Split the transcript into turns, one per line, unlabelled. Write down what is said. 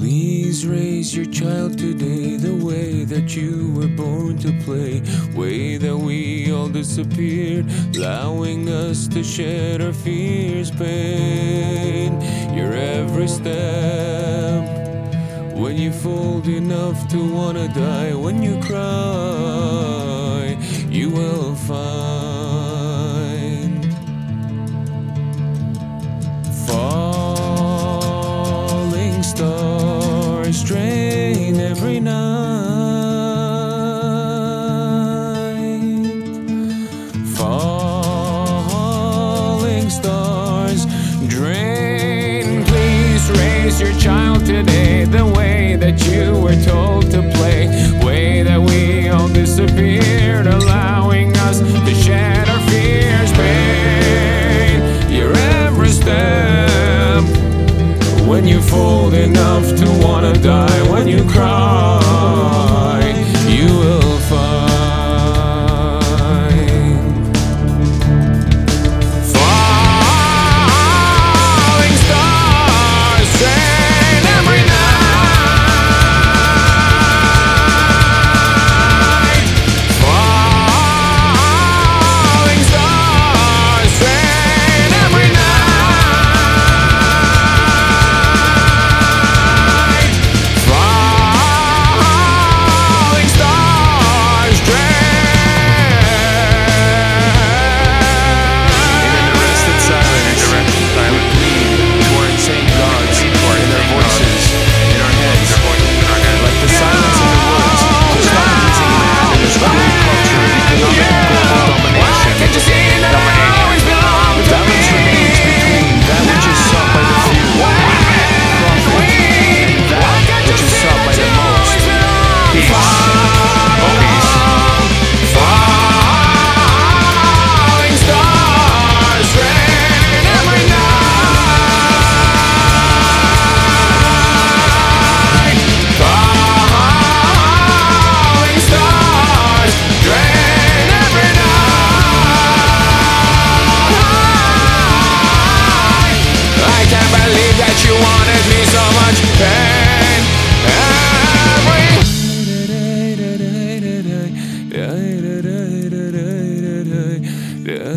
Please raise your child today you were born to play, way that we all disappeared, allowing us to shed our fears, pain. Your every step, when you fold enough to wanna die, when you cry, you will find. Falling stars drain every night. to be